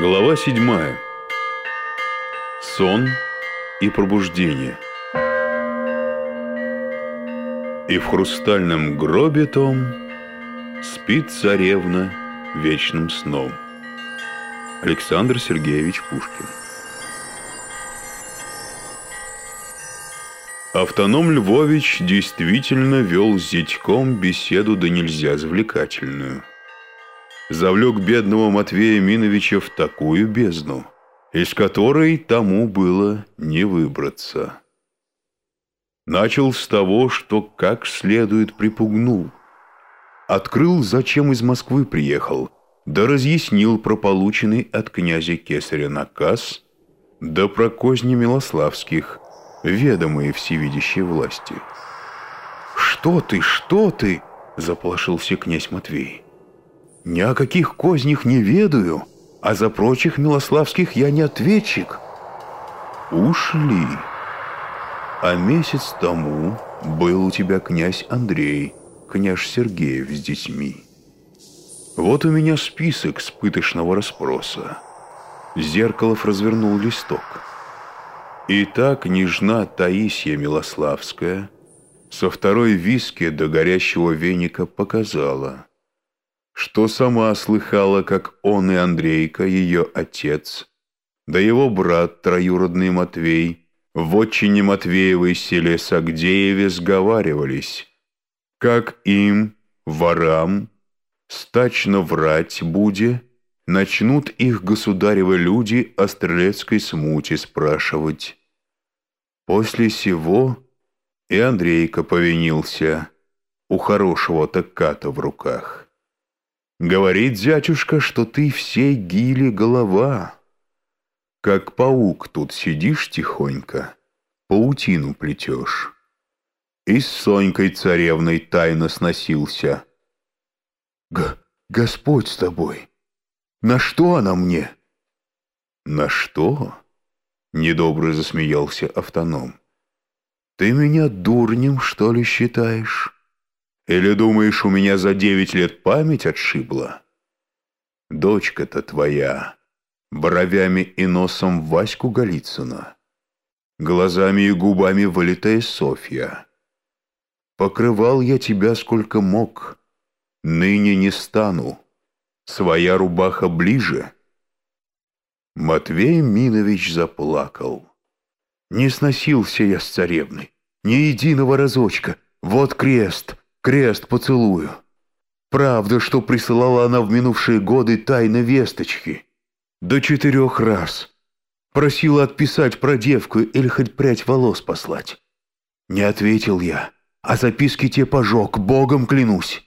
Глава седьмая. Сон и пробуждение. И в хрустальном гробе том спит царевна вечным сном. Александр Сергеевич Пушкин. Автоном Львович действительно вел с зятьком беседу да нельзя завлекательную завлек бедного Матвея Миновича в такую бездну, из которой тому было не выбраться. Начал с того, что как следует припугнул. Открыл, зачем из Москвы приехал, да разъяснил про полученный от князя Кесаря наказ, да про козни Милославских, ведомые всевидящей власти. «Что ты, что ты?» – заполошился князь Матвей. Ни о каких кознях не ведаю, а за прочих милославских я не ответчик. Ушли. А месяц тому был у тебя князь Андрей, княж Сергеев с детьми. Вот у меня список с пыточного расспроса. Зеркалов развернул листок. Итак, княжна Таисия Милославская со второй виски до горящего веника показала – что сама слыхала, как он и Андрейка, ее отец, да его брат троюродный Матвей, в отчине Матвеевой селе Сагдееве сговаривались, как им, ворам, стачно врать буде, начнут их государевы люди о стрелецкой смуте спрашивать. После сего и Андрейка повинился у хорошего таката в руках. Говорит дядюшка, что ты всей гили голова. Как паук тут сидишь тихонько, паутину плетешь. И с Сонькой царевной тайно сносился. Г Господь с тобой, на что она мне? На что? Недобро засмеялся автоном. Ты меня дурнем, что ли, считаешь? Или думаешь, у меня за девять лет память отшибла? Дочка-то твоя, бровями и носом Ваську Голицына, глазами и губами вылитая Софья. Покрывал я тебя сколько мог, ныне не стану, своя рубаха ближе. Матвей Минович заплакал. Не сносился я с царевной, ни единого разочка, вот крест — Крест поцелую. Правда, что присылала она в минувшие годы тайно весточки. До четырех раз. Просила отписать про девку или хоть прядь волос послать. Не ответил я, а записки те пожег, богом клянусь.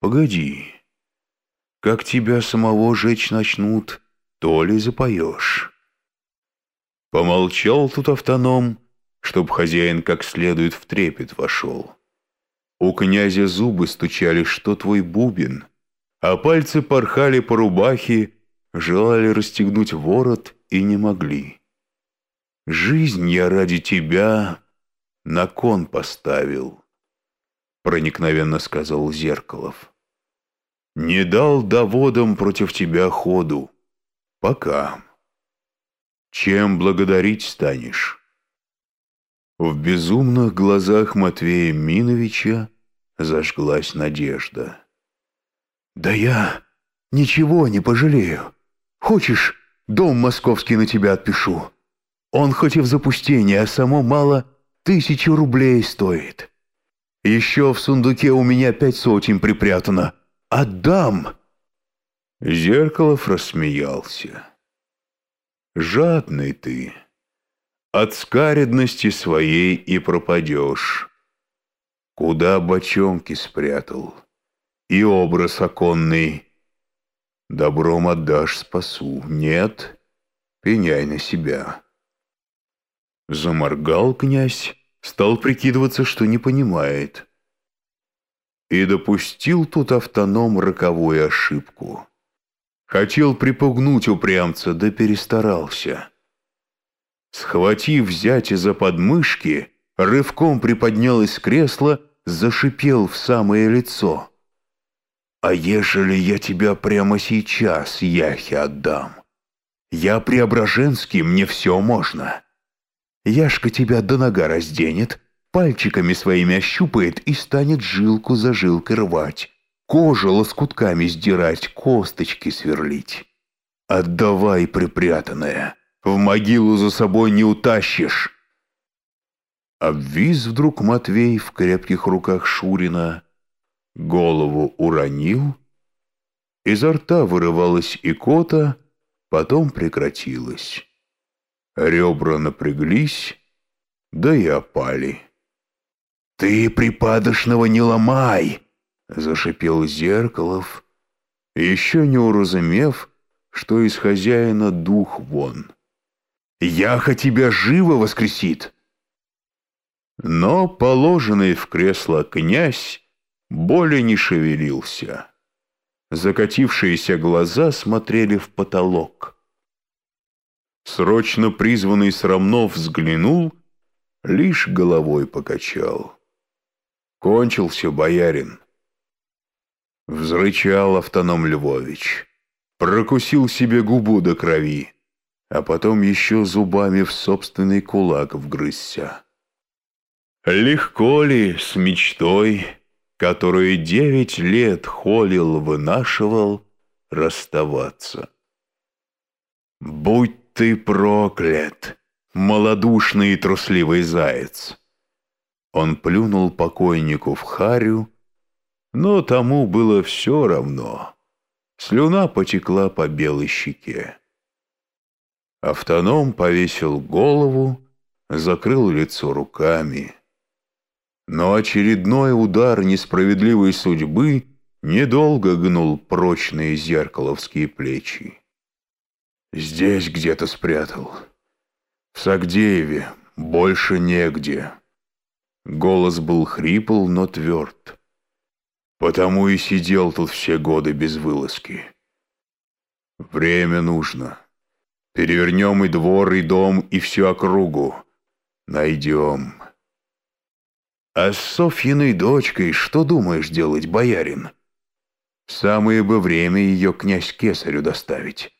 Погоди. Как тебя самого жечь начнут, то ли запоешь. Помолчал тут автоном, чтоб хозяин как следует в трепет вошел. У князя зубы стучали, что твой бубен, а пальцы порхали по рубахе, желали расстегнуть ворот и не могли. Жизнь я ради тебя на кон поставил, проникновенно сказал Зеркалов. Не дал доводам против тебя ходу. Пока. Чем благодарить станешь? В безумных глазах Матвея Миновича зажглась надежда. «Да я ничего не пожалею. Хочешь, дом московский на тебя отпишу? Он хоть и в запустении, а само мало тысячи рублей стоит. Еще в сундуке у меня пять сотен припрятано. Отдам!» Зеркалов рассмеялся. «Жадный ты, от скаредности своей и пропадешь. Куда бочонки спрятал? И образ оконный. Добром отдашь спасу. Нет, пеняй на себя. Заморгал князь, стал прикидываться, что не понимает. И допустил тут автоном роковую ошибку. Хотел припугнуть упрямца, да перестарался. Схватив зятя за подмышки, рывком приподнял из кресла, зашипел в самое лицо. «А ежели я тебя прямо сейчас Яхе отдам, Я преображенский, мне все можно. Яшка тебя до нога разденет, пальчиками своими ощупает и станет жилку за жилкой рвать, кожу лоскутками сдирать, косточки сверлить. Отдавай припрятанное, в могилу за собой не утащишь. Обвис вдруг Матвей в крепких руках Шурина, голову уронил, изо рта вырывалась икота, потом прекратилась. Ребра напряглись, да и опали. «Ты припадочного не ломай!» — зашипел Зеркалов, еще не уразумев, что из хозяина дух вон. «Яха тебя живо воскресит!» Но положенный в кресло князь более не шевелился. Закатившиеся глаза смотрели в потолок. Срочно призванный Срамнов взглянул, лишь головой покачал. Кончился боярин. Взрычал автоном Львович, прокусил себе губу до крови, а потом еще зубами в собственный кулак вгрызся. Легко ли с мечтой, которую девять лет холил, вынашивал, расставаться? Будь ты проклят, малодушный и трусливый заяц! Он плюнул покойнику в харю, но тому было все равно. Слюна потекла по белой щеке. Автоном повесил голову, закрыл лицо руками — но очередной удар несправедливой судьбы недолго гнул прочные зеркаловские плечи. Здесь где-то спрятал. В Сагдееве больше негде. Голос был хрипл, но тверд. Потому и сидел тут все годы без вылазки. Время нужно. Перевернем и двор, и дом, и всю округу. Найдем. «А с Софьиной дочкой что думаешь делать, боярин?» «Самое бы время ее князь Кесарю доставить.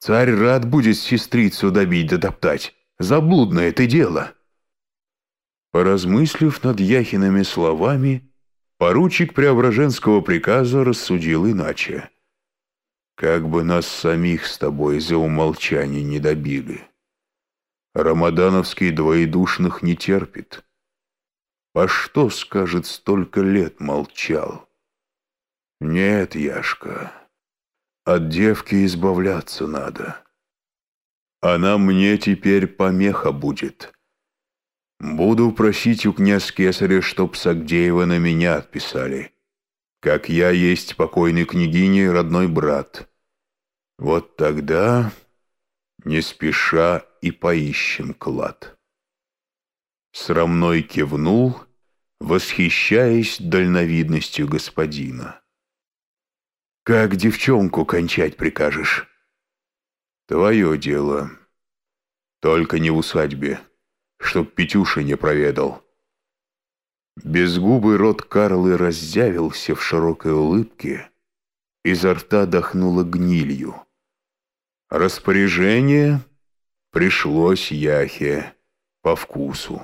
Царь рад будет сестрицу добить да топтать. Заблудное это дело». Поразмыслив над Яхиными словами, поручик Преображенского приказа рассудил иначе. «Как бы нас самих с тобой за умолчание не добили. Рамадановский двоедушных не терпит». По что, скажет, столько лет молчал? Нет, Яшка, от девки избавляться надо. Она мне теперь помеха будет. Буду просить у князь Кесаря, чтоб Сагдеева на меня отписали. Как я есть покойной княгине родной брат. Вот тогда не спеша и поищем клад. Срамной кивнул, восхищаясь дальновидностью господина. «Как девчонку кончать прикажешь?» «Твое дело. Только не в усадьбе, чтоб Петюша не проведал». Безгубый рот Карлы раззявился в широкой улыбке, изо рта дохнуло гнилью. Распоряжение пришлось Яхе по вкусу.